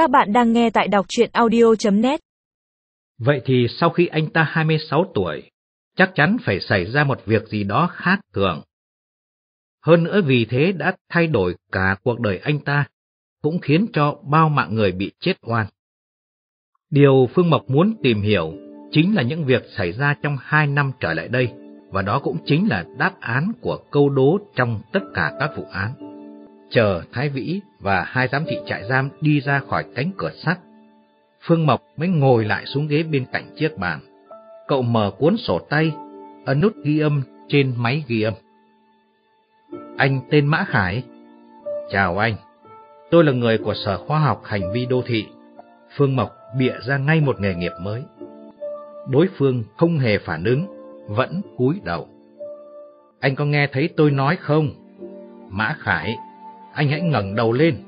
Các bạn đang nghe tại đọc truyện audio.net Vậy thì sau khi anh ta 26 tuổi, chắc chắn phải xảy ra một việc gì đó khác thường. Hơn nữa vì thế đã thay đổi cả cuộc đời anh ta, cũng khiến cho bao mạng người bị chết oan. Điều Phương Mộc muốn tìm hiểu chính là những việc xảy ra trong hai năm trở lại đây, và đó cũng chính là đáp án của câu đố trong tất cả các vụ án. Chờ Thái Vĩ và hai giám thị trại giam đi ra khỏi cánh cửa sắt, Phương Mộc mới ngồi lại xuống ghế bên cạnh chiếc bàn. Cậu mở cuốn sổ tay, ấn nút ghi âm trên máy ghi âm. Anh tên Mã Khải. Chào anh, tôi là người của Sở Khoa học Hành vi Đô thị. Phương Mộc bịa ra ngay một nghề nghiệp mới. Đối phương không hề phản ứng, vẫn cúi đầu. Anh có nghe thấy tôi nói không? Mã Khải, anh hãy ngẩng đầu lên.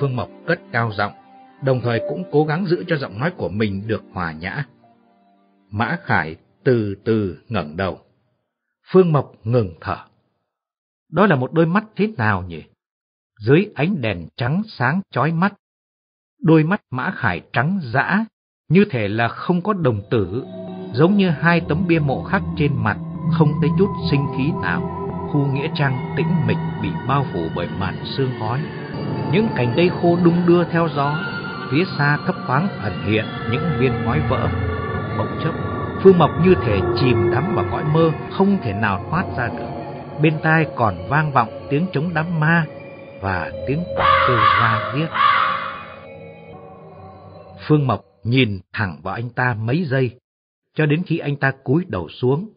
Phương Mộc cất cao giọng, đồng thời cũng cố gắng giữ cho giọng nói của mình được hòa nhã. Mã Khải từ từ ngẩng đầu. Phương Mộc ngừng thở. Đó là một đôi mắt thế nào nhỉ? Dưới ánh đèn trắng sáng chói mắt, đôi mắt Mã Khải trắng dã, như thể là không có đồng tử, giống như hai tấm bia mộ khắc trên mặt, không thấy chút sinh khí nào. Khu nghĩa trang tĩnh mịch bị bao phủ bởi màn sương khói. Những cành cây khô đung đưa theo gió, phía xa thấp thoáng ẩn hiện những viên ngói vỡ. Bỗng chốc, Phương Mộc như thể chìm đắm vào cõi mơ, không thể nào thoát ra được. Bên tai còn vang vọng tiếng trống đám ma và tiếng quả kêu ra giết. Phương Mộc nhìn thẳng vào anh ta mấy giây, cho đến khi anh ta cúi đầu xuống.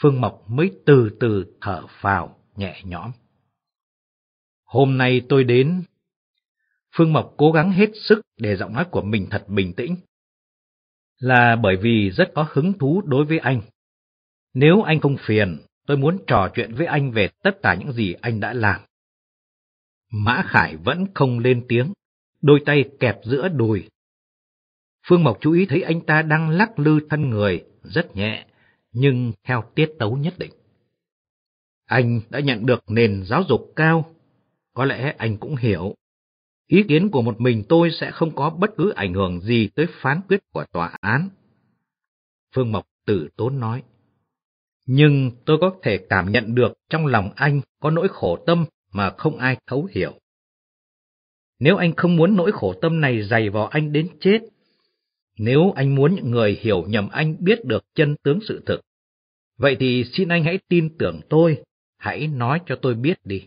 Phương Mộc mới từ từ thở vào nhẹ nhõm. Hôm nay tôi đến. Phương Mộc cố gắng hết sức để giọng nói của mình thật bình tĩnh. Là bởi vì rất có hứng thú đối với anh. Nếu anh không phiền, tôi muốn trò chuyện với anh về tất cả những gì anh đã làm. Mã Khải vẫn không lên tiếng, đôi tay kẹp giữa đùi. Phương Mộc chú ý thấy anh ta đang lắc lư thân người, rất nhẹ, nhưng theo tiết tấu nhất định. Anh đã nhận được nền giáo dục cao, có lẽ anh cũng hiểu. Ý kiến của một mình tôi sẽ không có bất cứ ảnh hưởng gì tới phán quyết của tòa án. Phương Mộc tử tốn nói. Nhưng tôi có thể cảm nhận được trong lòng anh có nỗi khổ tâm mà không ai thấu hiểu. Nếu anh không muốn nỗi khổ tâm này dày vào anh đến chết, nếu anh muốn những người hiểu nhầm anh biết được chân tướng sự thực, vậy thì xin anh hãy tin tưởng tôi, hãy nói cho tôi biết đi.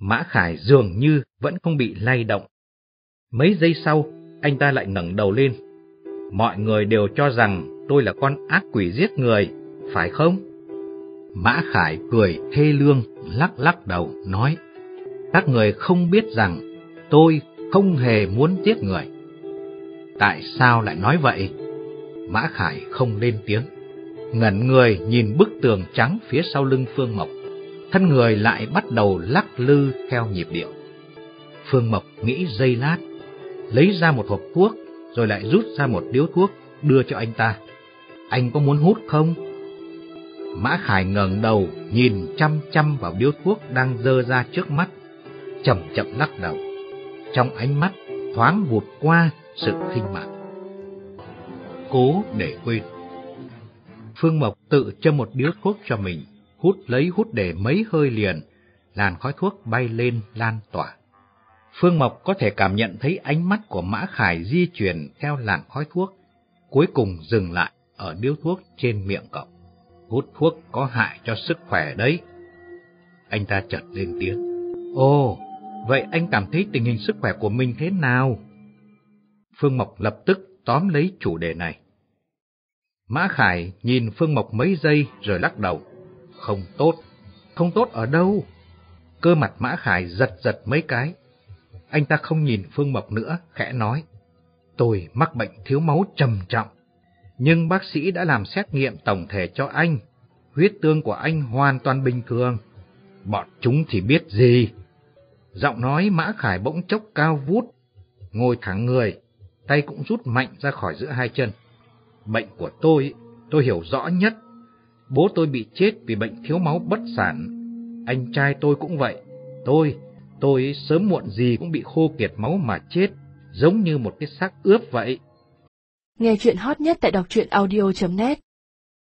Mã Khải dường như vẫn không bị lay động. Mấy giây sau, anh ta lại ngẩng đầu lên. Mọi người đều cho rằng tôi là con ác quỷ giết người, phải không? Mã Khải cười thê lương, lắc lắc đầu, nói, các người không biết rằng tôi không hề muốn giết người. Tại sao lại nói vậy? Mã Khải không lên tiếng, ngẩn người nhìn bức tường trắng phía sau lưng Phương Mộc, thân người lại bắt đầu lắc lư theo nhịp điệu. Phương Mộc nghĩ giây lát, lấy ra một hộp thuốc, rồi lại rút ra một điếu thuốc, đưa cho anh ta. Anh có muốn hút không? Mã Khải ngẩng đầu, nhìn chăm chăm vào điếu thuốc đang dơ ra trước mắt, chậm chậm lắc đầu. Trong ánh mắt thoáng vụt qua sự khinh mạn. Cố để quên. Phương Mộc tự châm một điếu thuốc cho mình, hút lấy hút để mấy hơi liền, làn khói thuốc bay lên lan tỏa. Phương Mộc có thể cảm nhận thấy ánh mắt của Mã Khải di chuyển theo làn khói thuốc, cuối cùng dừng lại ở điếu thuốc trên miệng cậu hút thuốc có hại cho sức khỏe đấy. Anh ta chợt lên tiếng. Ồ, vậy anh cảm thấy tình hình sức khỏe của mình thế nào? Phương Mộc lập tức tóm lấy chủ đề này. Mã Khải nhìn Phương Mộc mấy giây rồi lắc đầu. Không tốt. Không tốt ở đâu? Cơ mặt Mã Khải giật giật mấy cái. Anh ta không nhìn Phương Mộc nữa, khẽ nói. Tôi mắc bệnh thiếu máu trầm trọng nhưng bác sĩ đã làm xét nghiệm tổng thể cho anh. Huyết tương của anh hoàn toàn bình thường. Bọn chúng thì biết gì. Giọng nói Mã Khải bỗng chốc cao vút, ngồi thẳng người, tay cũng rút mạnh ra khỏi giữa hai chân. Bệnh của tôi, tôi hiểu rõ nhất. Bố tôi bị chết vì bệnh thiếu máu bất sản. Anh trai tôi cũng vậy. Tôi, Tôi sớm muộn gì cũng bị khô kiệt máu mà chết, giống như một cái xác ướp vậy. Nghe chuyện hot nhất tại đọc truyện audio.net